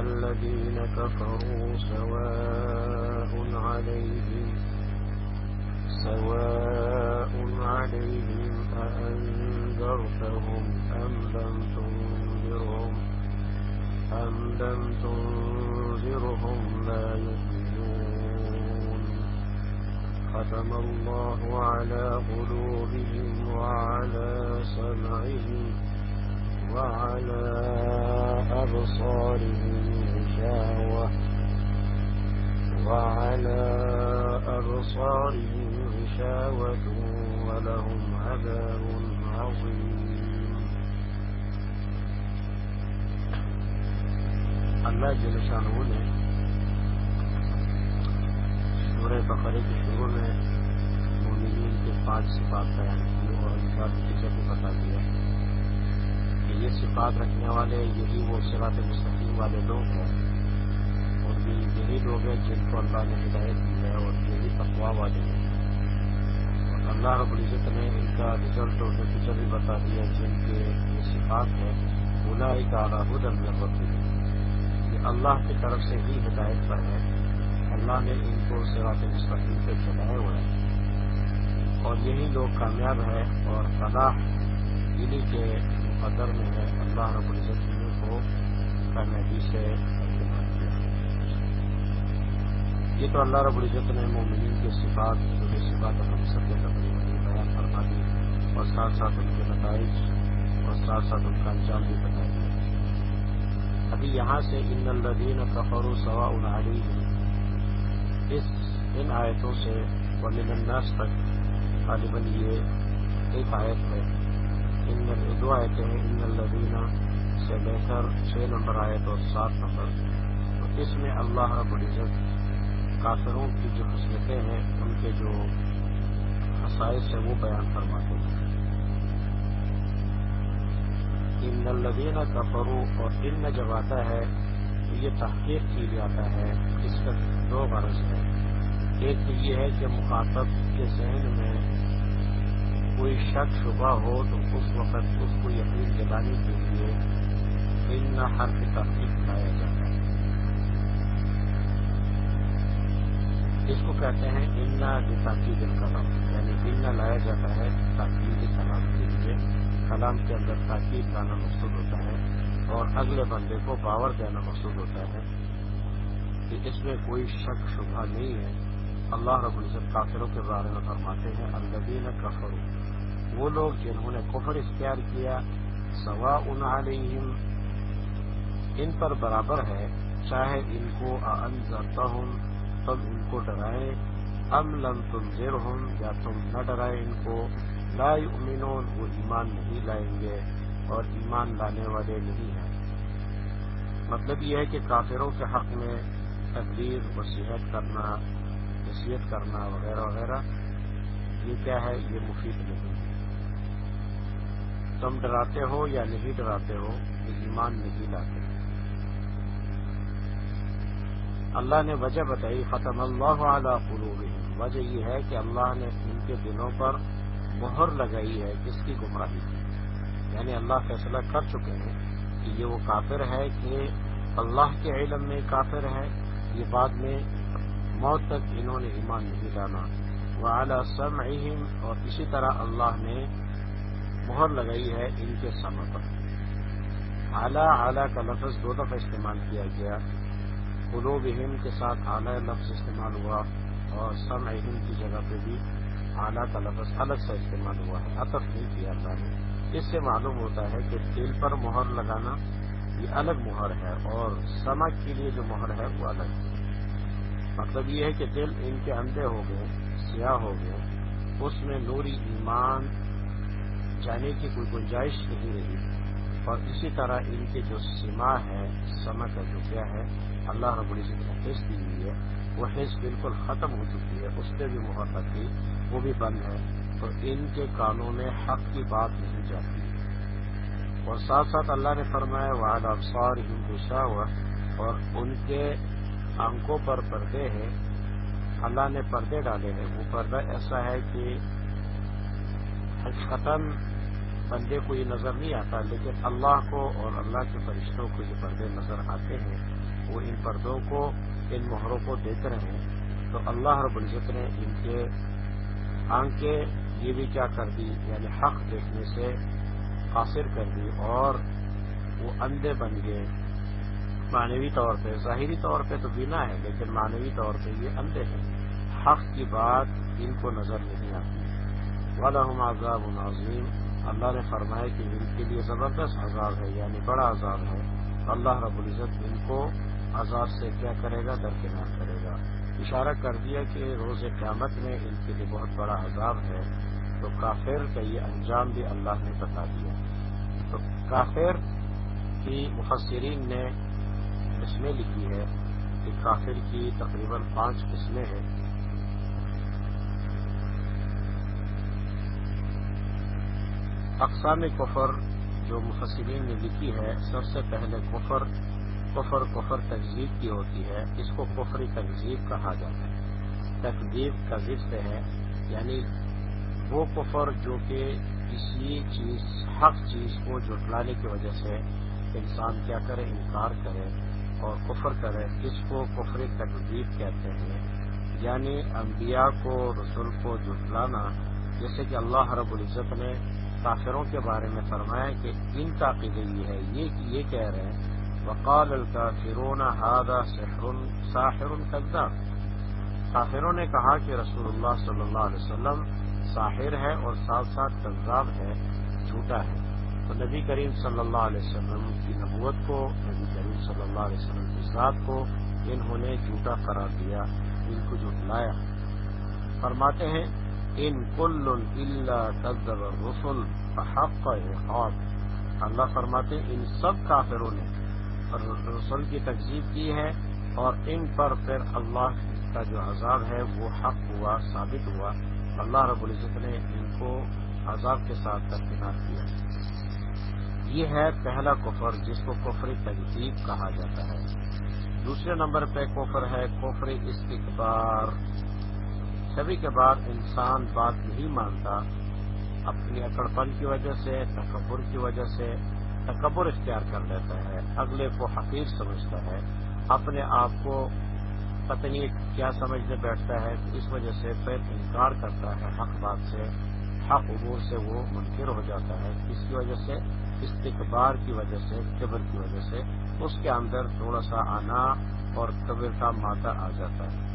الذين كفروا سواء عليهم سواء عليهم أأنذرتهم أم لم تنذرهم؟ أم لم تنذرهم لا يؤمنون. ختم الله على قلوبهم وعلى سمعهم. وعلى أبصارهم غشاوة. وعلى أبصارهم غشاوة ولهم عذاب عظيم. اللہ جل شاہ نے سورہ بقرے کے شروع میں مومنین کے پانچ صفات بیان کی اور ان کا نتیجہ بھی بتا دیا کہ یہ صفات رکھنے والے، یہی وہ سرات مستقیم والے لوگ ہیں۔ اور یہی لوگ ہیں جن کو اللہ نے ہدایت دی ہے اور یہی تقوا والے ہیں۔ اور اللہ رب العزت نے ان کا رزلٹ اور نتیجہ بھی بتا دیا جن کے یہ صفات ہے بلا ایک اعلیٰ ہوتی ہے اللہ کی طرف سے ہی ہدایت پر ہے اللہ نے ان کو سراط مستقیم پہ چلائے ہوئے ہیں اور یہی لوگ کامیاب ہے اور فلاح یعنی انہیں کے مقدر میں ہے، اللہ رب العزت کو کامیابی سے یہ تو اللہ رب العزت نے مومنین کے صفات جو صفات ہم سب کے تقریباً بیان فرما دی اور ساتھ ساتھ ان کے نتائج اور ساتھ ساتھ ان کا انجام بھی بتا دیا۔ ابھی یہاں سے ان الدین کفر و سوا انہاری اس ان آیتوں سے ولیل الناس تک غالباً یہ ایک آیت ہے۔ دو آیتیں ہیں ان الدین سے لے کر چھ نمبر آیت اور سات نمبر۔ تو اس میں اللہ رب العزت کافروں کی جو خصلتیں ہیں، ان کے جو خصائص ہیں، وہ بیان فرماتے ہیں۔ ان الدین کا فروغ اور ان میں جب آتا ہے تو یہ تحقیق کی جاتا ہے اس کا دو غرض ہے ایک تو یہ ہے کہ مخاطب کے ذہن میں کوئی شک شبہ ہو تو اس وقت اس کو یقین دلانے کے لیے ان حرف تحقیق لایا جاتا ہے۔ اس کو کہتے ہیں ان تاکید الکلام یعنی ان لایا جاتا ہے تاکید کلام کے لیے۔ کلام کے اندر تاکید لانا مقصود ہوتا ہے اور اگلے بندے کو باور دینا مقصود ہوتا ہے کہ اس میں کوئی شک شبہ نہیں ہے۔ اللہ رب العزت کافروں کے بارے میں فرماتے ہیں الدین کفر وہ لوگ جنہوں نے کفر اختیار کیا سوا ان علیہم، ان پر برابر ہے، چاہے ان کو انضرتا ہوں تب ان کو ڈرائیں ام لم تم زیر ہوں یا تم نہ ڈرائے ان کو، لا یؤمنون، وہ ایمان نہیں لائیں گے اور ایمان لانے والے نہیں ہیں۔ مطلب یہ ہے کہ کافروں کے حق میں تقریر وصیحت کرنا، نصیحت کرنا وغیرہ وغیرہ، یہ کیا ہے؟ یہ مفید نہیں۔ ہے تم ڈراتے ہو یا نہیں ڈراتے ہو، یہ ایمان نہیں لاتے۔ اللہ نے وجہ بتائی، ختم اللہ اعلیٰ قلوبہم۔ وجہ یہ ہے کہ اللہ نے ان کے دلوں پر مہر لگائی ہے کس کی گمراہی کی۔ یعنی اللہ فیصلہ کر چکے ہیں کہ یہ وہ کافر ہے کہ اللہ کے علم میں کافر ہے۔ یہ بعد میں موت تک انہوں نے ایمان نہیں ڈالا وہ اعلیٰ سم اور اسی طرح اللہ نے مہر لگائی ہے ان کے سم پر۔ اعلیٰ اعلیٰ کا لفظ دو دفعہ استعمال کیا گیا۔ قلوب کے ساتھ اعلیٰ لفظ استعمال ہوا اور سم کی جگہ پہ بھی اعلیٰ کا لفظ الگ سے استعمال ہوا ہے۔ اطف نہیں کیا اللہ نے۔ اس سے معلوم ہوتا ہے کہ دل پر مہر لگانا یہ الگ مہر ہے اور سمجھ کے لیے جو مہر ہے وہ الگ ہے۔ مطلب یہ ہے کہ دل ان کے اندھے ہو گئے، سیاہ ہو گئے، اس میں نوری ایمان جانے کی کوئی گنجائش نہیں رہی۔ اور اسی طرح ان کے جو سما ہے سما کا جو کیا ہے، اللہ رب العزت نے حص دی ہوئی ہے۔ وہ حص بالکل ختم ہو چکی ہے، اس پہ بھی مہر لگتی وہ بھی بند ہے۔ تو ان کے کانوں میں حق کی بات نہیں جاتی۔ اور ساتھ ساتھ اللہ نے فرمایا وعد افسار ہندوشا ہوا اور ان کے آنکھوں پر پردے ہیں۔ اللہ نے پردے ڈالے ہیں۔ وہ پردہ ایسا ہے کہ ختم بندے کو یہ نظر نہیں آتا، لیکن اللہ کو اور اللہ کے فرشتوں کو یہ پردے نظر آتے ہیں، وہ ان پردوں کو، ان مہروں کو دیکھ رہے ہیں۔ تو اللہ رب العزت نے ان کے آنکھیں یہ بھی کیا کر دی یعنی حق دیکھنے سے قاصر کر دی اور وہ اندھے بن گئے۔ معنوی طور پہ، ظاہری طور پہ تو بنا ہے، لیکن معنوی طور پہ یہ اندھے ہیں۔ حق کی بات ان کو نظر نہیں آتی۔ والم عذاب العظیم اللہ نے فرمایا کہ ان کے لیے زبردست عذاب ہے یعنی بڑا عذاب ہے۔ اللہ رب العزت ان کو عذاب سے کیا کرے گا؟ درکنار کرے گا۔ اشارہ کر دیا کہ روز قیامت میں ان کے لیے بہت بڑا عذاب ہے۔ تو کافر کا یہ انجام بھی اللہ نے بتا دیا۔ تو کافر کی مفسرین نے قسمیں لکھی ہے کہ کافر کی تقریباً پانچ قسمیں ہیں۔ اقسام کفر جو مفسرین نے لکھی ہے، سب سے پہلے کفر کفر کفر تہذیب کی ہوتی ہے، اس کو کفری تہذیب کہا جاتا ہے۔ تقزیب کا سے ہے یعنی وہ کفر جو کہ کسی چیز، حق چیز کو جٹلانے کی وجہ سے انسان کیا کرے، انکار کرے اور کفر کرے، اس کو کفر تقزیب کہتے ہیں۔ یعنی انبیاء کو، رسول کو جٹلانا جیسے کہ اللہ رب العزت نے کافروں کے بارے میں فرمایا کہ ان کا عقیدہ یہ ہے، یہ یہ کہہ رہے ہیں، وقال الکافرون هذا سحر ساحر القدام کافروں نے کہا کہ رسول اللہ صلی اللہ علیہ وسلم ساحر ہے اور ساتھ ساتھ کذاب ہے، جھوٹا ہے۔ تو نبی کریم صلی اللہ علیہ وسلم کی نبوت کو، نبی کریم صلی اللہ علیہ وسلم کی ذات کو انہوں نے جھوٹا قرار دیا، ان کو جھٹلایا فرماتے ہیں ان کل اللہ تذر رسول حق اللہ فرماتے ان سب کافروں نے رسول کی تقزیب کی ہے اور ان پر پھر اللہ کا جو عذاب ہے وہ حق ہوا، ثابت ہوا۔ اللہ رب العزت نے ان کو عذاب کے ساتھ درکنار کیا یہ ہے پہلا کفر، جس کو کفر تقزیب کہا جاتا ہے۔ دوسرے نمبر پہ کفر ہے، کفر استقبار سبھی کے بعد انسان بات نہیں مانتا، اپنی اکڑپن کی وجہ سے، تکبر کی وجہ سے تکبر اختیار کر لیتا ہے، اگلے کو حقیق سمجھتا ہے، اپنے آپ کو پتنی کیا سمجھنے بیٹھتا ہے، اس وجہ سے پھر انکار کرتا ہے حق بات سے، حق عبور سے وہ منکر ہو جاتا ہے۔ اس کی وجہ سے، استقبار کی وجہ سے، قبر کی وجہ سے، اس کے اندر تھوڑا سا آنا اور قبر کا مادہ آ جاتا ہے۔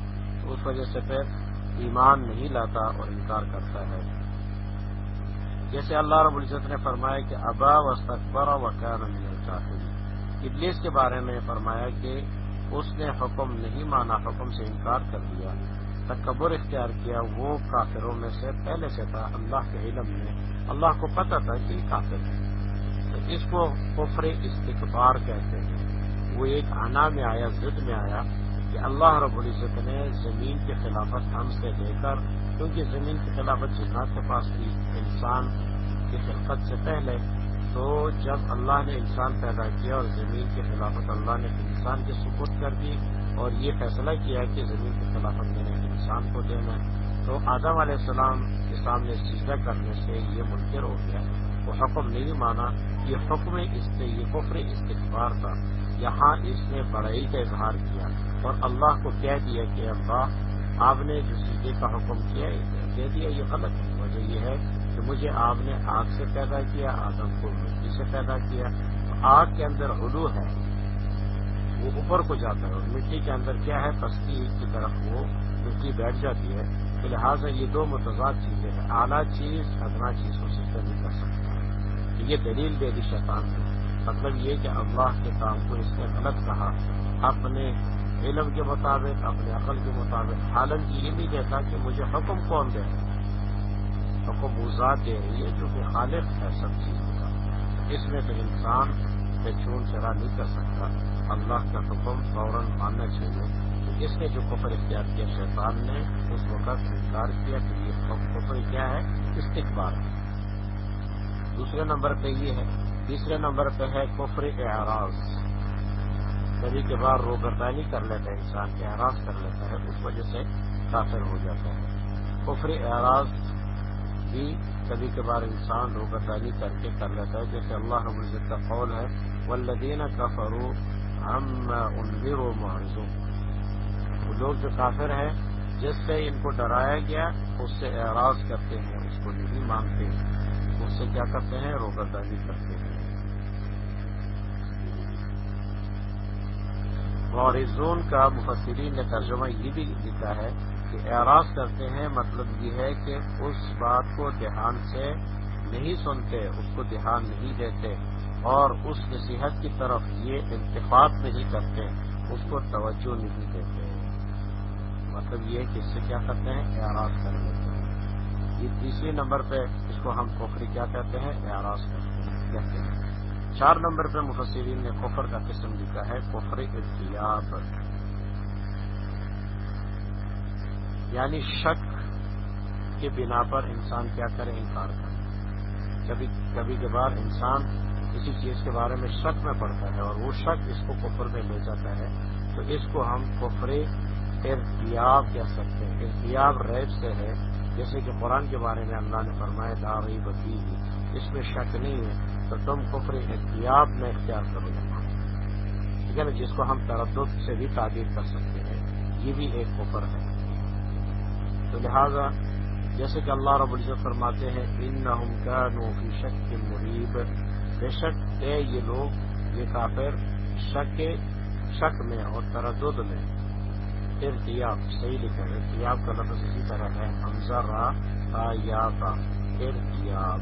اس وجہ سے پھر ایمان نہیں لاتا اور انکار کرتا ہے۔ جیسے اللہ رب العزت نے فرمایا کہ ابا و استقبر و کافی ابلیس کے بارے میں فرمایا کہ اس نے حکم نہیں مانا، حکم سے انکار کر دیا، تکبر اختیار کیا، وہ کافروں میں سے پہلے سے تھا۔ اللہ کے علم میں اللہ کو پتہ تھا کہ کافر ہے۔ تو اس کو کفر استقبار کہتے ہیں۔ وہ ایک آنا میں آیا، ضد میں آیا۔ کہ اللہ رب العزت نے زمین کی خلافت ہم سے لے کر، کیونکہ زمین کی خلافت جنات کے پاس تھی، انسان کی خلقت سے پہلے، تو جب اللہ نے انسان پیدا کیا اور زمین کی خلافت اللہ نے انسان کے سپرد کر دی اور یہ فیصلہ کیا کہ زمین کی خلافت میں نے انسان کو دینا تو آدم علیہ السلام کے سامنے سیدھا کرنے سے یہ منکر ہو گیا۔ وہ حکم نہیں مانا، یہ حکم اس سے، یہ کفر استقبار تھا۔ یہاں اس نے بڑائی کا اظہار کیا اور اللہ کو کہہ دیا کہ اللہ، آپ نے جو سیدھے کا حکم کیا کہہ دیا، یہ غلط ہے۔ وجہ یہ ہے کہ مجھے آپ نے آگ سے پیدا کیا، آدم کو مٹی سے پیدا کیا۔ آگ کے اندر علو ہے، وہ اوپر کو جاتا ہے اور مٹی کے اندر کیا ہے؟ پستی کی طرف وہ مٹی بیٹھ جاتی ہے۔ تو لہٰذا یہ دو متضاد چیزیں ہیں۔ اعلیٰ چیز، ادنا چیز کو سسٹر نہیں کر سکتا۔ یہ دلیل دے دی شیطان نے مطلب یہ کہ اللہ کے کام کو اس نے غلط کہا۔ اپنے علم کے مطابق، اپنے عقل کے مطابق۔ حالانکہ یہ نہیں کہتا کہ مجھے حکم کون دے۔ حکم وہ ذات دے رہی ہے جو کہ خالق ہے، سب چیزوں کا۔ اس میں تو انسان پہ چون چرا نہیں کر سکتا۔ اللہ کا حکم فوراً ماننا چاہیے۔ اس نے جو کفر اختیار کیا، شیطان نے اس وقت انکار کیا کہ یہ کفر کیا ہے؟ استقبال دوسرے نمبر پہ یہ ہے تیسرے نمبر پہ ہے کفر اعراض۔ کبھی کے بار روگردانی کر لیتا ہے، انسان کے اعراض کر لیتا ہے، اس وجہ سے کافر ہو جاتا ہے۔ کفر اعراض بھی کبھی کبھار انسان روگردانی کر کے کر لیتا ہے۔ جیسے اللہ رب العزت کا قول ہے ولدین کا فرو ہم انویر و وہ لوگ جو کافر ہیں، جس سے ان کو ڈرایا گیا، اس سے اعراض کرتے ہیں، اس کو نہیں مانتے۔ اس سے کیا کرتے ہیں؟ روبردانی کرتے ہیں۔ اور اس زون کا مفسرین نے ترجمہ یہ بھی لکھا ہے کہ اعراض کرتے ہیں مطلب یہ ہے کہ اس بات کو دھیان سے نہیں سنتے، اس کو دھیان نہیں دیتے اور اس نصیحت کی طرف یہ انتخاب نہیں کرتے، اس کو توجہ نہیں دیتے۔ مطلب یہ کہ اس سے کیا کرتے ہیں؟ اعراض کر لیتے ہیں۔ یہ تیسرے نمبر پہ اس کو ہم کوفری کیا کہتے ہیں؟ اعراض کہتے ہیں۔ چار نمبر پہ مفسرین نے کوفر کا قسم لکھا ہے کوفر ارتیاب یعنی شک کے بنا پر انسان کیا کرے؟ انکار کرے۔ کبھی کبھی کبھار انسان کسی چیز کے بارے میں شک میں پڑتا ہے اور وہ شک اس کو کفر میں لے جاتا ہے۔ تو اس کو ہم کفرے ارتیاب کہہ سکتے ہیں۔ ارتیاب ریب سے ہے۔ جیسے کہ قرآن کے بارے میں اللہ نے فرمایا داری بتی اس میں شک نہیں ہے تو تم کفر احتیاب میں اختیار کرو۔ ٹھیک ہے نا؟ جس کو ہم تردد سے بھی تعبیر کر سکتے ہیں۔ یہ بھی ایک کفر ہے۔ تو لہذا، جیسے کہ اللہ رب العزت فرماتے ہیں ان نہ کا نوفی شک کے مریب۔ بے شک ہے یہ لوگ، یہ کافر، شک شک میں اور تردد میں۔ ارتیاب صحیح لکھا ہے ارتیاب کا لفظ اسی طرح ہے حمزہ را یا کا ارتیاب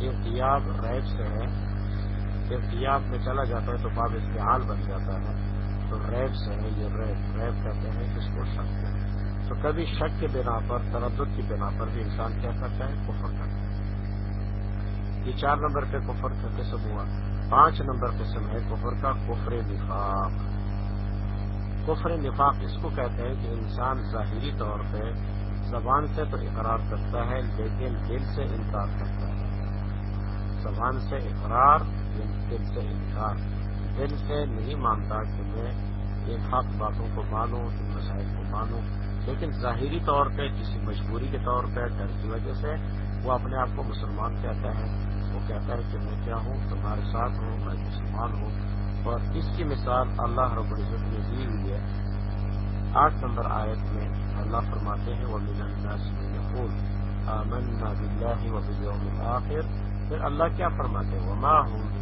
ارتیاب ریب سے ہے۔ ارتیاب میں چلا جاتا ہے تو باب استعال بن جاتا ہے۔ تو ریب سے ہے یہ ریب۔ ریب کہتے ہیں جس کو؟ شک ہے تو کبھی شک کے بنا پر، تردد کی بنا پر بھی انسان کیا کرتا ہے؟ کفر کرتا ہے۔ یہ چار نمبر پہ کفر کا قسم ہوا۔ پانچ نمبر قسم ہے کفر کا کفر نفاق۔ کفر نفاق اس کو کہتے ہیں کہ انسان ظاہری طور پہ زبان سے تو اقرار کرتا ہے، لیکن دل سے انکار کرتا ہے۔ زبان سے اقرار دل سے انکار۔ دل سے نہیں مانتا کہ میں ان حق باتوں کو مانوں، ان مسائل کو مانوں، لیکن ظاہری طور پہ، کسی مجبوری کے طور پہ، ڈر کی وجہ سے وہ اپنے آپ کو مسلمان کہتا ہے۔ وہ کہتا ہے کہ میں کیا ہوں؟ تمہارے ساتھ ہوں، میں مسلمان ہوں۔ اور اس کی مثال اللہ رب العزت نے دی ہوئی ہے۔ آٹھ نمبر آیت میں اللہ فرماتے ہیں وہ امن آخر پھر اللہ کیا فرماتے ہیں؟ وہ ماں ہوں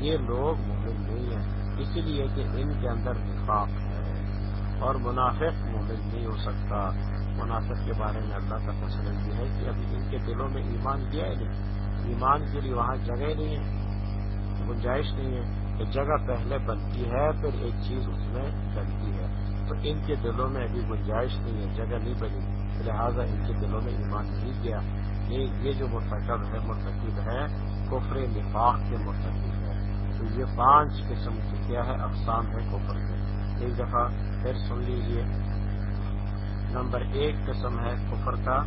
یہ لوگ مومن نہیں ہیں، اسی لیے کہ ان کے اندر نفاق ہے۔ اور منافق مومن نہیں ہو سکتا۔ منافق کے بارے میں اللہ کا فصل یہ ہے کہ ابھی ان کے دلوں میں ایمان دیا ہے نہیں۔ ایمان کے لیے وہاں جگہ نہیں ہے، گنجائش نہیں ہے۔ جگہ پہلے بنتی ہے، پھر ایک چیز اس میں بنتی ہے۔ تو ان کے دلوں میں ابھی گنجائش نہیں ہے، جگہ نہیں بنی۔ لہٰذا ان کے دلوں میں ایمان نہیں کیا یہ جو مرتکب ہے مرتکب ہے، کفر نفاق کے مرتکب ہے۔ تو یہ پانچ قسم کی کیا ہے؟ اقسام ہے کفر کے۔ ایک دفعہ پھر سن لیجیے نمبر ایک قسم ہے کفر کا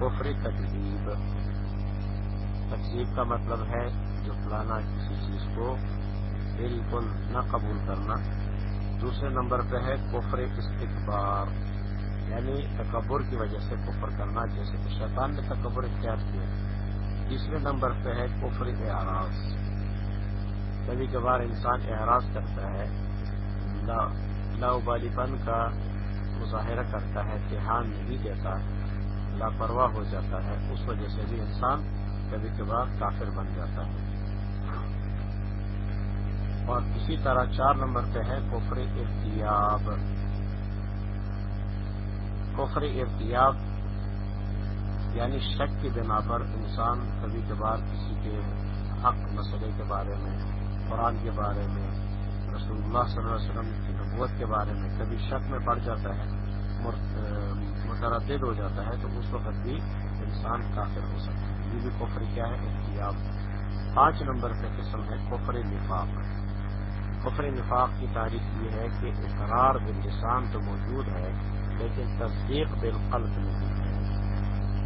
کفری تقریب تقسیب کا مطلب ہے جو فلانا کسی چیز کو بالکل نہ قبول کرنا دوسرے نمبر پہ ہے کفر استقبار یعنی تکبر کی وجہ سے کفر کرنا، جیسے کہ شیطان نے تکبر اختیار کیا۔ تیسرے نمبر پہ ہے کفر اعراض۔ کبھی کبھار انسان اعراض کرتا ہے لاؤبالی پن کا مظاہرہ کرتا ہے دھیان نہیں دیتا، لاپرواہ ہو جاتا ہے۔ اس وجہ سے بھی انسان کبھی کبھار کافر بن جاتا ہے۔ اور اسی طرح چار نمبر پہ ہے کفر ارتیاب۔ کفر ارتیاب یعنی شک کی بنا پر انسان کبھی کبھار کسی کے حق مسئلے کے بارے میں، قرآن کے بارے میں رسول اللہ صلی اللہ علیہ وسلم کی نبوت کے بارے میں کبھی شک میں پڑ جاتا ہے متردد ہو جاتا ہے، تو اس وقت بھی انسان کافر ہو سکتا ہے۔ یہ بھی کفر کیا ہے؟ احتیاط پانچ نمبر پہ قسم ہے کفر نفاق۔ کفر نفاق کی تاریخ یہ ہے کہ اقرار باللسان تو موجود ہے، لیکن تصدیق بالقلب نہیں ہے۔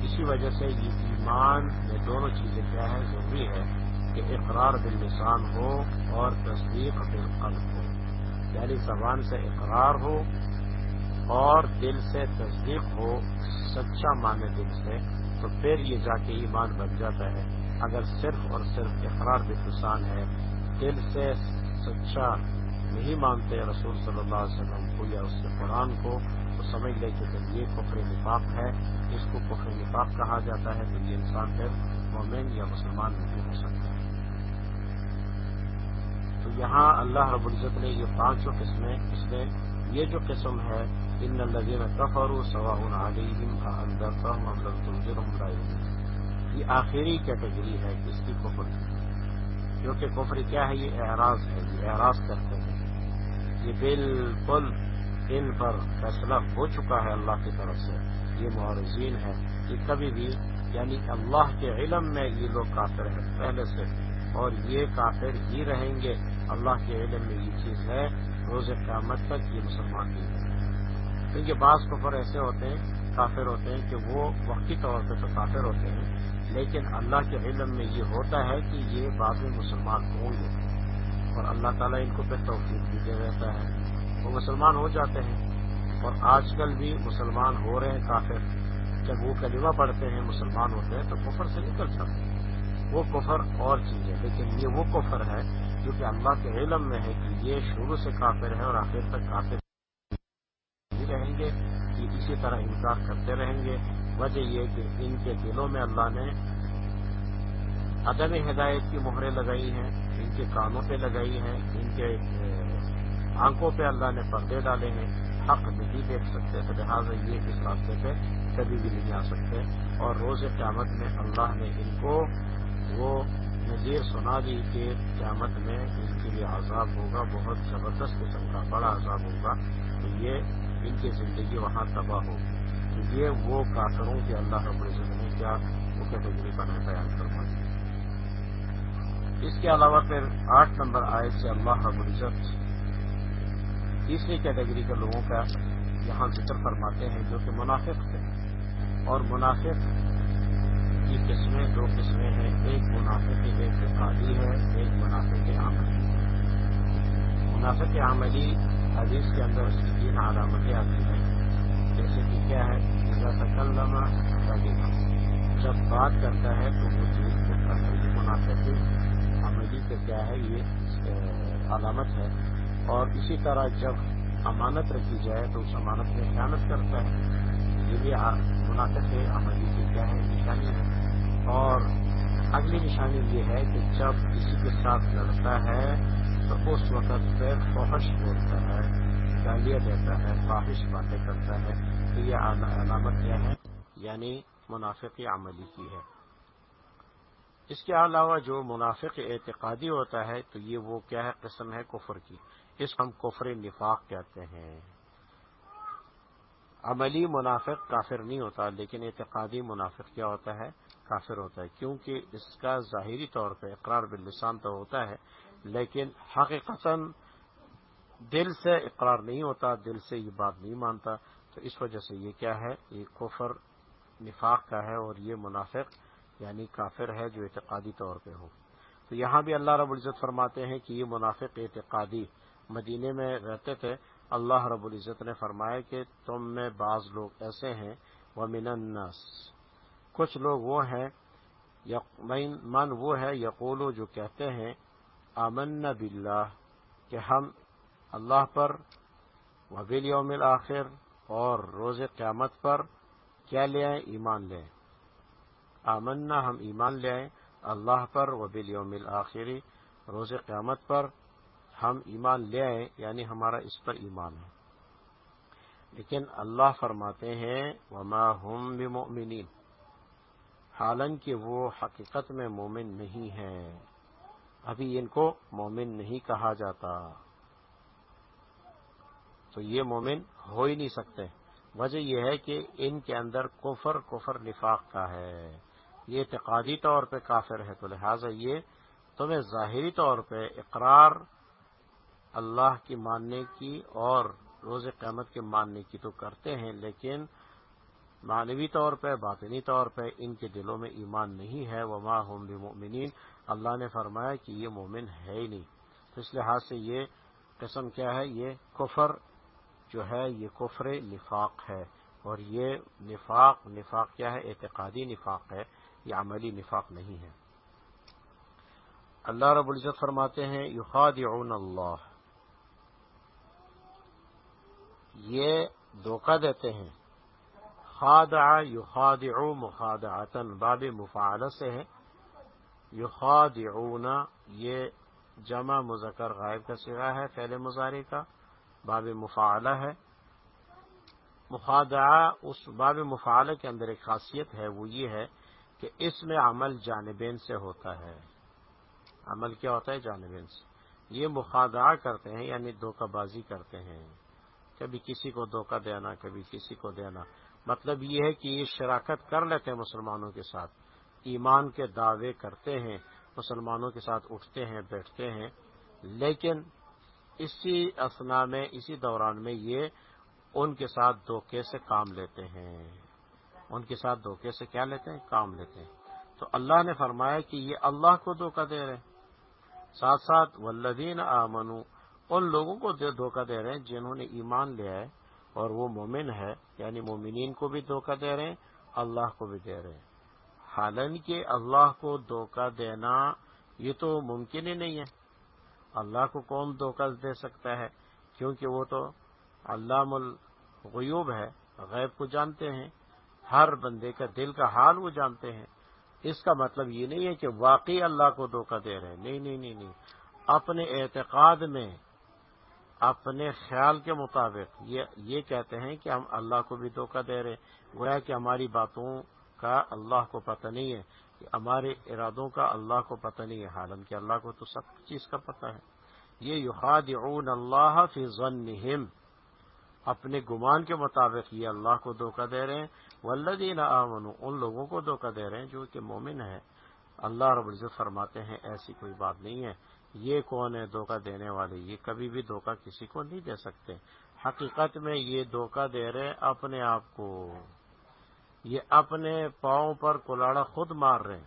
اسی وجہ سے یہ ایمان میں دونوں چیزیں کیا ہے ضروری ہے کہ اقرار باللسان ہو اور تصدیق بالقلب ہو۔ یعنی زبان سے اقرار ہو اور دل سے تصدیق ہو، سچا مانے دل سے، تو پھر یہ جا کے ایمان بن جاتا ہے۔ اگر صرف اور صرف اقرار باللسان ہے، دل سے سچا نہیں مانتے رسول صلی اللہ علیہ وسلم کو یا اس کے قرآن کو، تو سمجھ لے کہ جب یہ کفر نفاق ہے، اس کو کفر نفاق کہا جاتا ہے، تو یہ انسان پھر مومن یا مسلمان نہیں ہو سکتا۔ تو یہاں اللہ رب العزت نے یہ پانچوں قسمیں، اس میں یہ جو قسم ہے، ان الذین کفروا سواء علیہم اندرتهم ام لم تنذرهم لا یؤمنون یہ آخری کیٹیگری ہے اس کی کفر کیونکہ کفر کیا ہے، یہ اعراض ہے، یہ اعراض کرتے ہیں۔ یہ بالکل ان پر فیصلہ ہو چکا ہے اللہ کی طرف سے۔ یہ معرضین ہے یہ کبھی بھی یعنی اللہ کے علم میں یہ لوگ کافر ہیں۔ پہلے سے۔ اور یہ کافر ہی رہیں گے۔ اللہ کے علم میں یہ چیز ہے، روز قیامت تک یہ مسلمان نہیں کیونکہ بعض کفر ایسے ہوتے ہیں کافر ہوتے ہیں کہ وہ وقتی طور پہ تو کافر ہوتے ہیں، لیکن اللہ کے علم میں یہ ہوتا ہے کہ یہ بعض میں مسلمان ہوں گے۔ اور اللہ تعالیٰ ان کو پھر توفیق بھی دے رہتا ہے۔ وہ مسلمان ہو جاتے ہیں۔ اور آج کل بھی مسلمان ہو رہے ہیں کافر۔ جب وہ کلمہ پڑھتے ہیں، مسلمان ہوتے ہیں، تو کفر سے نکل جاتے ہیں وہ کفر اور چیز ہے، لیکن یہ وہ کفر ہے جو کہ اللہ کے علم میں ہے کہ یہ شروع سے کافر ہے اور آخر تک کافر رہیں گے۔ اسی طرح انکار کرتے رہیں گے۔ وجہ یہ کہ ان کے دلوں میں اللہ نے عدم ہدایت کی مہریں لگائی ہیں، ان کے کانوں پہ لگائی ہیں، ان کے آنکھوں پہ اللہ نے پردے ڈالے ہیں۔ حق نہیں دیکھ سکتے، تو لہٰذا یہ اس راستے پہ کبھی بھی نہیں آ سکتے۔ اور روز قیامت میں اللہ نے ان کو وہ نظیر سنا دی کہ قیامت میں ان کے لیے عذاب ہوگا، بہت زبردست قسم کا، بڑا عذاب ہوگا۔ تو یہ ان کی زندگی وہاں تباہ ہوگی تو یہ وہ کافروں کے اللہ رب العزت نے کیا وہ کیٹیگری کا میں بیان کروا دیا اس کے علاوہ پھر آٹھ نمبر آئے سے اللہ رب العزت تیسری کیٹیگری کے لوگوں کا یہاں ذکر فرماتے ہیں جو کہ منافق تھے۔ اور منافق کی قسمیں دو قسمیں ہیں۔ ایک منافق اعتقادی ہے، ایک منافق عملی۔ منافق عملی حدیث کے اندر اس کی تین علامتیں آتی ہیں۔ جیسے کہ کیا ہے؟ تکلما جب بات کرتا ہے تو وہ چیز کرتا ہے یہ منافق عملی کا کیا ہے؟ یہ علامت ہے۔ اور اسی طرح جب امانت رکھی جائے تو اس امانت میں خیانت کرتا ہے۔ یہ بھی مناسب عملی کی کیا ہے؟ نشانی ہے۔ اور اگلی نشانی یہ ہے کہ جب کسی کے ساتھ لڑتا ہے تو اس وقت پہ فوہش بولتا ہے گالیاں دیتا ہے خواہش باتیں کرتا ہے۔ تو یہ علامت کیا ہے یعنی منافق عملی کی ہے۔ اس کے علاوہ جو منافق اعتقادی ہوتا ہے، تو یہ وہ کیا ہے؟ قسم ہے کفر کی۔ اس ہم کفر نفاق کہتے ہیں۔ عملی منافق کافر نہیں ہوتا، لیکن اعتقادی منافق کیا ہوتا ہے؟ کافر ہوتا ہے۔ کیونکہ اس کا ظاہری طور پہ اقرار باللسان تو ہوتا ہے لیکن حقیقت دل سے اقرار نہیں ہوتا، دل سے یہ بات نہیں مانتا۔ تو اس وجہ سے یہ کیا ہے؟ یہ کفر نفاق کا ہے اور یہ منافق یعنی کافر ہے جو اعتقادی طور پہ ہو۔ تو یہاں بھی اللہ رب العزت فرماتے ہیں کہ یہ منافق اعتقادی مدینے میں رہتے تھے۔ اللہ رب العزت نے فرمایا کہ تم میں بعض لوگ ایسے ہیں۔ وہ الناس۔ کچھ لوگ وہ ہیں من وہ ہے، یقولو جو کہتے ہیں آمن باللہ کہ ہم اللہ پر وبیل یوم آخر اور روز قیامت پر کیا لے آئیں؟ ایمان لیں آمنا ہم ایمان لے آئیں۔ اللہ پر وبیل یوم آخری روز قیامت پر ہم ایمان لے آئے یعنی ہمارا اس پر ایمان ہے۔ لیکن اللہ فرماتے ہیں، وما ہم بمؤمنین حالانکہ وہ حقیقت میں مومن نہیں ہے ابھی ان کو مومن نہیں کہا جاتا۔ تو یہ مومن ہو ہی نہیں سکتے۔ وجہ یہ ہے کہ ان کے اندر کفر کفر نفاق کا ہے۔ یہ اعتقادی طور پہ کافر ہے، تو لہٰذا یہ تمہیں ظاہری طور پہ اقرار اللہ کی ماننے کی اور روز قیامت کے ماننے کی تو کرتے ہیں، لیکن معنوی طور پہ، باطنی طور پہ ان کے دلوں میں ایمان نہیں ہے۔ وہ ماں ہوم بھی اللہ نے فرمایا کہ یہ مومن ہے ہی نہیں۔ تو اس لحاظ سے یہ قسم کیا ہے؟ یہ کفر جو ہے، یہ کفر نفاق ہے۔ اور یہ نفاق نفاق کیا ہے؟ اعتقادی نفاق ہے۔ یہ عملی نفاق نہیں ہے۔ اللہ رب العزت فرماتے ہیں، یخادعون اللہ۔ یہ دھوکہ دیتے ہیں۔ خادع یخادعو مخادعتن باب مفعلہ سے ہے۔ یخادعون، یہ جمع مذکر غائب کا سگا ہے، فعل مظاہرے کا باب مفعلہ ہے۔ مخادعہ، اس باب مفعلہ کے اندر ایک خاصیت ہے، وہ یہ ہے کہ اس میں عمل جانبین سے ہوتا ہے۔ عمل کیا ہوتا ہے؟ جانبین سے۔ یہ مخادعہ کرتے ہیں یعنی دھوکہ بازی کرتے ہیں۔ کبھی کسی کو دھوکہ دینا، کبھی کسی کو دینا۔ مطلب یہ ہے کہ یہ شراکت کر لیتے ہیں مسلمانوں کے ساتھ، ایمان کے دعوے کرتے ہیں، مسلمانوں کے ساتھ اٹھتے ہیں، بیٹھتے ہیں۔ لیکن اسی اسنا میں، اسی دوران میں یہ ان کے ساتھ دھوکے سے کام لیتے ہیں۔ ان کے ساتھ دھوکے سے کیا لیتے ہیں؟ کام لیتے ہیں۔ تو اللہ نے فرمایا کہ یہ اللہ کو دھوکہ دے رہے ہیں۔ ساتھ ساتھ ولدین آمنو ان لوگوں کو دھوکہ دے رہے ہیں جنہوں نے ایمان لیا ہے اور وہ مومن ہے۔ یعنی مومنین کو بھی دھوکہ دے رہے ہیں، اللہ کو بھی دے رہے ہیں۔ حالانکہ اللہ کو دھوکہ دینا یہ تو ممکن ہی نہیں ہے۔ اللہ کو کون دھوکہ دے سکتا ہے؟ کیونکہ وہ تو علام الغیوب ہے، غیب کو جانتے ہیں۔ ہر بندے کا دل کا حال وہ جانتے ہیں۔ اس کا مطلب یہ نہیں ہے کہ واقعی اللہ کو دھوکہ دے رہے نہیں نہیں نہیں نہیں۔ اپنے اعتقاد میں اپنے خیال کے مطابق یہ کہتے ہیں کہ ہم اللہ کو بھی دھوکہ دے رہے گویا کہ ہماری باتوں کا اللہ کو پتہ نہیں ہے، کہ ہمارے ارادوں کا اللہ کو پتہ نہیں ہے۔ حالانکہ اللہ کو تو سب چیز کا پتہ ہے۔ یہ یخادعون اللہ فی ظنہم۔ اپنے گمان کے مطابق یہ اللہ کو دھوکہ دے رہے ہیں۔ والذین آمنوا، ان لوگوں کو دھوکہ دے رہے ہیں جو کہ مومن ہے اللہ رب العزت فرماتے ہیں، ایسی کوئی بات نہیں ہے۔ یہ کون ہے دھوکہ دینے والے؟ یہ کبھی بھی دھوکہ کسی کو نہیں دے سکتے۔ حقیقت میں یہ دھوکہ دے رہے اپنے آپ کو۔ یہ اپنے پاؤں پر کلاڑا خود مار رہے ہیں۔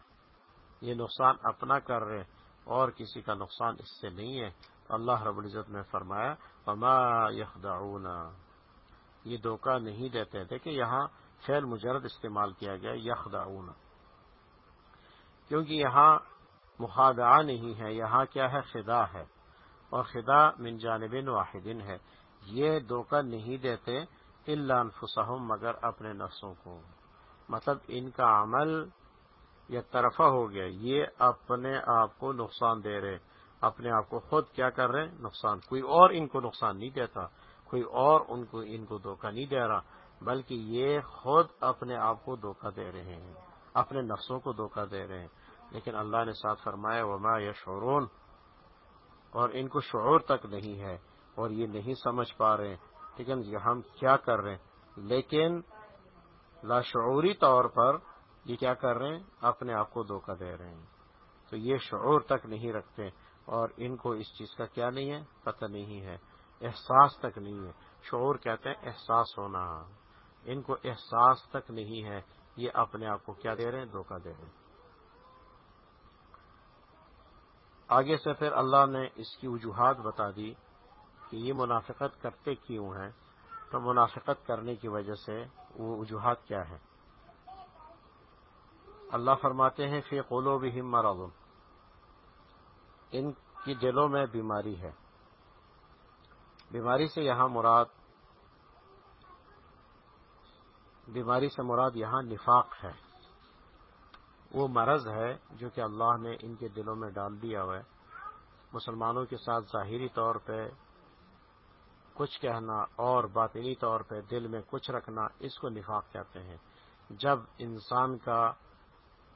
یہ نقصان اپنا کر رہے اور کسی کا نقصان اس سے نہیں ہے۔ اللہ رب العزت نے فرمایا، وما یخدعون یہ دھوکہ نہیں دیتے تھے کہ یہاں فعل مجرد استعمال کیا گیا یخدعون کیونکہ یہاں مخادعہ نہیں ہے، یہاں کیا ہے؟ خدا ہے۔ اور خدا من جانب واحدین ہے۔ یہ دھوکہ نہیں دیتے اللہ انفسہم، مگر اپنے نفسوں کو۔ مطلب ان کا عمل یہ طرفہ ہو گیا، یہ اپنے آپ کو نقصان دے رہے۔ اپنے آپ کو خود کیا کر رہے؟ نقصان۔ کوئی اور ان کو نقصان نہیں دیتا، کوئی اور ان کو ان کو دھوکہ نہیں دے رہا، بلکہ یہ خود اپنے آپ کو دھوکہ دے رہے ہیں۔ اپنے نفسوں کو دھوکہ دے رہے ہیں۔ لیکن اللہ نے ساتھ فرمایا، وما یا شعرون اور ان کو شعور تک نہیں ہے اور یہ نہیں سمجھ پا رہے لیکن ہم کیا کر رہے ہیں؟ لیکن لاشعوری طور پر یہ کیا کر رہے ہیں؟ اپنے آپ کو دھوکہ دے رہے ہیں۔ تو یہ شعور تک نہیں رکھتے اور ان کو اس چیز کا کیا نہیں ہے؟ پتہ نہیں ہے۔ احساس تک نہیں ہے۔ شعور کہتے ہیں احساس ہونا۔ ان کو احساس تک نہیں ہے۔ یہ اپنے آپ کو کیا دے رہے ہیں؟ دھوکہ دے رہے ہیں۔ آگے سے پھر اللہ نے اس کی وجوہات بتا دی کہ یہ منافقت کرتے کیوں ہیں؟ تو منافقت کرنے کی وجہ سے وہ وجوہات کیا ہے اللہ فرماتے ہیں، فی قولو بھی مرض۔ ان کی دلوں میں بیماری ہے۔ بیماری سے یہاں مراد، بیماری سے مراد یہاں نفاق ہے۔ وہ مرض ہے جو کہ اللہ نے ان کے دلوں میں ڈال دیا ہوا ہے۔ مسلمانوں کے ساتھ ظاہری طور پہ کچھ کہنا اور باطنی طور پہ دل میں کچھ رکھنا، اس کو نفاق کہتے ہیں۔ جب انسان کا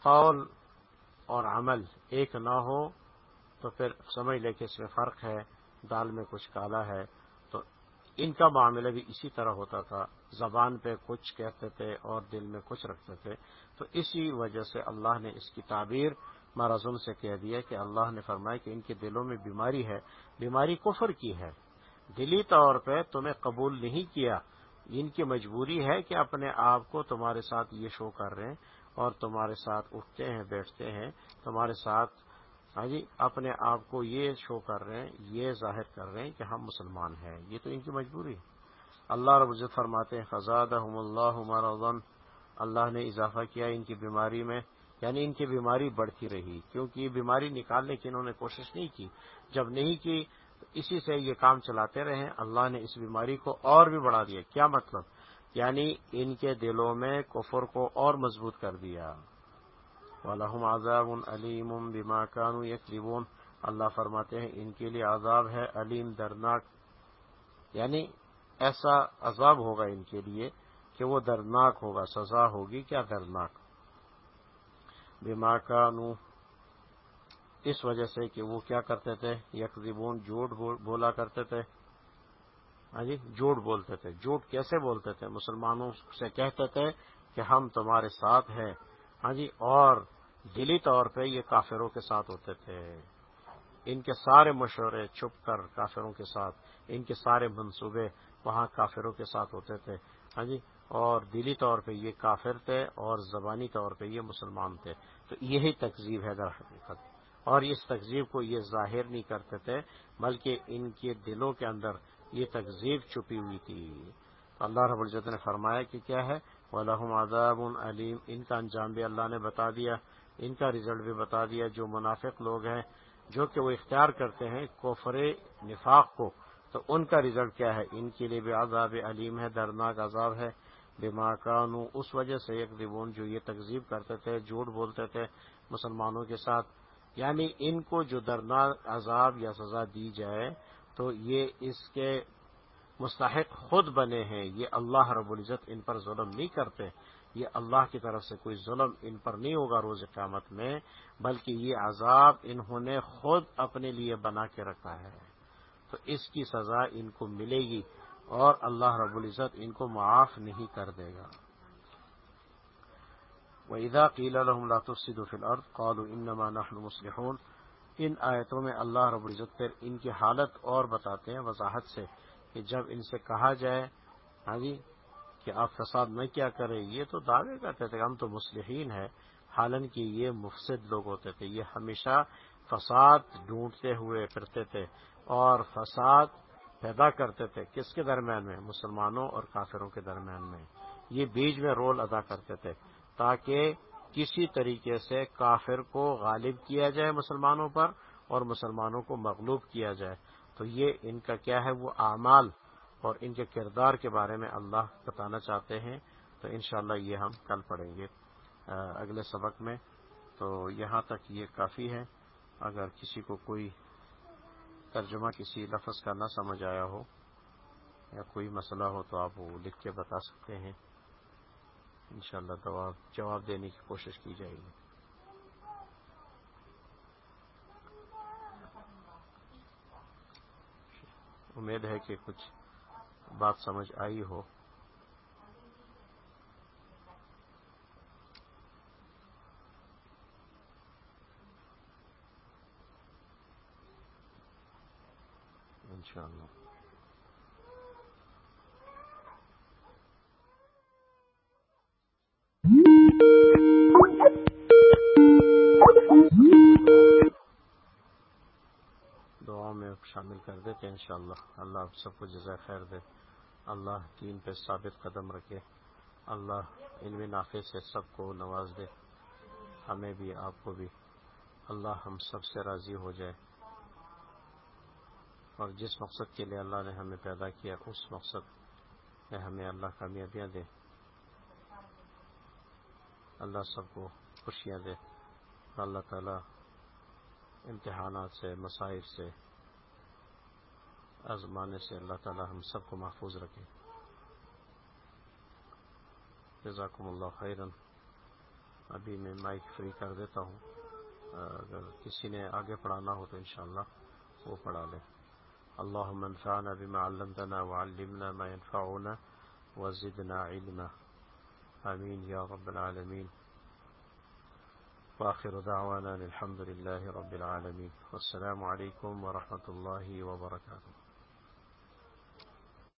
قول اور عمل ایک نہ ہو، تو پھر سمجھ لے کہ اس میں فرق ہے، دال میں کچھ کالا ہے۔ تو ان کا معاملہ بھی اسی طرح ہوتا تھا۔ زبان پہ کچھ کہتے تھے اور دل میں کچھ رکھتے تھے، تو اسی وجہ سے اللہ نے اس کی تعبیر مرزم سے کہہ دیا کہ اللہ نے فرمایا کہ ان کے دلوں میں بیماری ہے، بیماری کفر کی ہے۔ دلی طور پہ تمہیں قبول نہیں کیا، ان کی مجبوری ہے کہ اپنے آپ کو تمہارے ساتھ یہ شو کر رہے ہیں اور تمہارے ساتھ اٹھتے ہیں، بیٹھتے ہیں، تمہارے ساتھ ہاں جی اپنے آپ کو یہ شو کر رہے ہیں، یہ ظاہر کر رہے ہیں کہ ہم مسلمان ہیں۔ یہ تو ان کی مجبوری ہے۔ اللہ رب العزت فرماتے ہیں خزاد اللہ عمر اللہ نے اضافہ کیا ان کی بیماری میں یعنی ان کی بیماری بڑھتی رہی، کیونکہ یہ بیماری نکالنے کی انہوں نے کوشش نہیں کی۔ جب نہیں کی تو اسی سے یہ کام چلاتے رہے۔ اللہ نے اس بیماری کو اور بھی بڑھا دیا۔ کیا مطلب؟ یعنی ان کے دلوں میں کفر کو اور مضبوط کر دیا۔ وَلَهُمْ عَذَابٌ عَلِيمٌ بِمَا كَانُوا يَكْذِبُونَ۔ اللہ فرماتے ہیں، ان کے لیے عذاب ہے، علیم درناک یعنی ایسا عذاب ہوگا ان کے لیے کہ وہ درناک ہوگا، سزا ہوگی، کیا درناک بیما کانو اس وجہ سے کہ وہ کیا کرتے تھے؟ یکزیبون جھوٹ بولا کرتے تھے۔ ہاں جی جھوٹ بولتے تھے۔ جھوٹ کیسے بولتے تھے؟ مسلمانوں سے کہتے تھے کہ ہم تمہارے ساتھ ہیں۔ ہاں جی اور دلی طور پہ یہ کافروں کے ساتھ ہوتے تھے۔ ان کے سارے مشورے چھپ کر کافروں کے ساتھ، ان کے سارے منصوبے وہاں کافروں کے ساتھ ہوتے تھے۔ ہاں جی اور دلی طور پہ یہ کافر تھے اور زبانی طور پہ یہ مسلمان تھے۔ تو یہی تقزیب ہے در حقیقت۔ اور اس تقزیب کو یہ ظاہر نہیں کرتے تھے، بلکہ ان کے دلوں کے اندر یہ تقزیب چھپی ہوئی تھی۔ اللہ رب الجت نے فرمایا کہ کیا ہے؟ ولہم عذاب علیم ان کا انجام بھی اللہ نے بتا دیا، ان کا رزلٹ بھی بتا دیا۔ جو منافق لوگ ہیں، جو کہ وہ اختیار کرتے ہیں کوفر نفاق کو تو ان کا رزلٹ کیا ہے؟ ان کے لیے بھی عذاب علیم ہے درناک عذاب ہے۔ بیما کانو، اس وجہ سے ایک دیبون جو یہ تقزیب کرتے تھے، جھوٹ بولتے تھے مسلمانوں کے ساتھ۔ یعنی ان کو جو درناک عذاب یا سزا دی جائے، تو یہ اس کے مستحق خود بنے ہیں۔ یہ اللہ رب العزت ان پر ظلم نہیں کرتے۔ یہ اللہ کی طرف سے کوئی ظلم ان پر نہیں ہوگا روز قیامت میں، بلکہ یہ عذاب انہوں نے خود اپنے لیے بنا کے رکھا ہے۔ تو اس کی سزا ان کو ملے گی اور اللہ رب العزت ان کو معاف نہیں کر دے گا۔ وَإِذَا قِيلَ لَهُمْ لَا تُفْسِدُوا فِي الْأَرْضِ قَالُوا إِنَّمَا نَحْنُ مُصْلِحُونَ۔ ان آیتوں میں اللہ رب العزت پھر ان کی حالت اور بتاتے ہیں وضاحت سے کہ جب ان سے کہا جائے ہاں جی کہ آپ فساد نہ کیا کریں، یہ تو دعوے کرتے تھے ہم تو مسلحین ہیں۔ حالانکہ یہ مفسد لوگ ہوتے تھے، یہ ہمیشہ فساد ڈھونڈتے ہوئے پھرتے تھے۔ اور فساد پیدا کرتے تھے۔ کس کے درمیان میں؟ مسلمانوں اور کافروں کے درمیان میں۔ یہ بیچ میں رول ادا کرتے تھے تاکہ کسی طریقے سے کافر کو غالب کیا جائے مسلمانوں پر اور مسلمانوں کو مغلوب کیا جائے۔ تو یہ ان کا کیا ہے؟ وہ اعمال۔ اور ان کے کردار کے بارے میں اللہ بتانا چاہتے ہیں۔ تو انشاءاللہ یہ ہم کل پڑھیں گے۔ اگلے سبق میں۔ تو یہاں تک یہ کافی ہے۔ اگر کسی کو کوئی ترجمہ کسی لفظ کا نہ سمجھ آیا ہو یا کوئی مسئلہ ہو تو آپ وہ لکھ کے بتا سکتے ہیں۔ انشاءاللہ جواب دینے کی کوشش کی جائے گی۔ امید ہے کہ کچھ بات سمجھ آئی ہو۔ انشاءاللہ۔ دعا میں شامل کر دیتے انشاءاللہ اللہ آپ سب کو جزائے خیر دے۔ اللہ دین پہ ثابت قدم رکھے۔ اللہ علم نافع سے سب کو نواز دے۔ ہمیں بھی، آپ کو بھی۔ اللہ ہم سب سے راضی ہو جائے۔ اور جس مقصد کے لیے اللہ نے ہمیں پیدا کیا، اس مقصد میں ہمیں اللہ کامیابیاں دے اللہ سب کو خوشیاں دے۔ اللہ تعالی امتحانات سے مصائب سے، آزمانے سے اللہ تعالی ہم سب کو محفوظ رکھے۔ جزاکم اللہ خیرن۔ ابھی میں مائک فری کر دیتا ہوں۔ اگر کسی نے آگے پڑھانا ہو تو انشاءاللہ وہ پڑھا لے۔ اللهم انفعنا بما علمتنا وعلمنا ما ينفعنا وزدنا علما. آمين يا رب العالمين. وآخر دعوانا الحمد لله رب العالمين. والسلام عليكم ورحمة الله وبركاته.